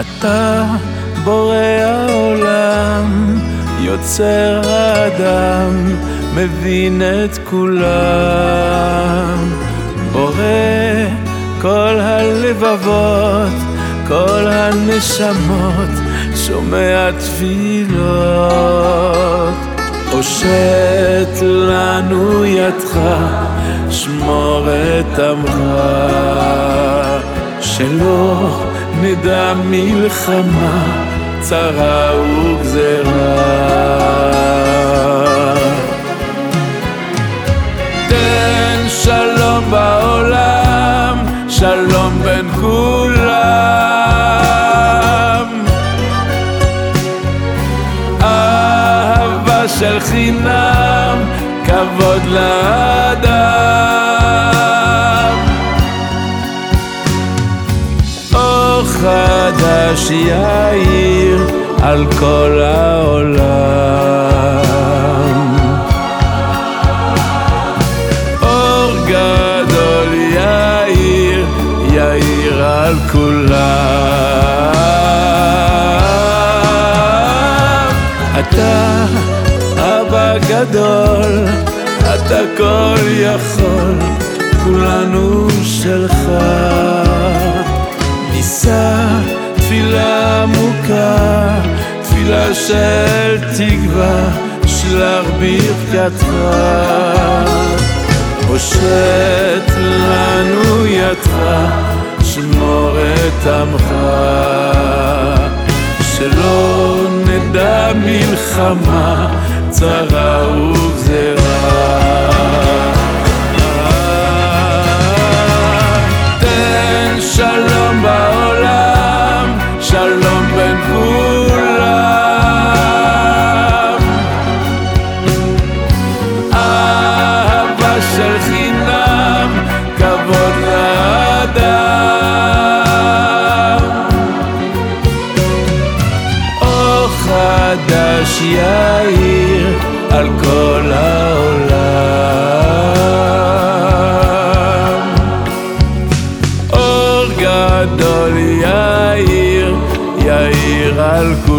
אתה בורא העולם, יוצר האדם, מבין את כולם. בורא כל הלבבות, כל הנשמות, שומע תפילות. הושט לנו ידך, שמור את עמך, שלא נדע מלחמה, צרה וגזרה. תן שלום בעולם, שלום בין כולם. אהבה של חינם, כבוד לאדם. חדש יאיר על כל העולם. אור גדול יאיר, יאיר על כולם. אתה אבא גדול, אתה כל יכול, כולנו שלך. נישא תפילה עמוקה, תפילה של תקווה, שלח ברכתך. הושט לנו ידך, שמור את עמך, שלא נדע מלחמה, צרה וגזרה. חדש יאיר על כל העולם. אור גדול יאיר, יאיר על כולם.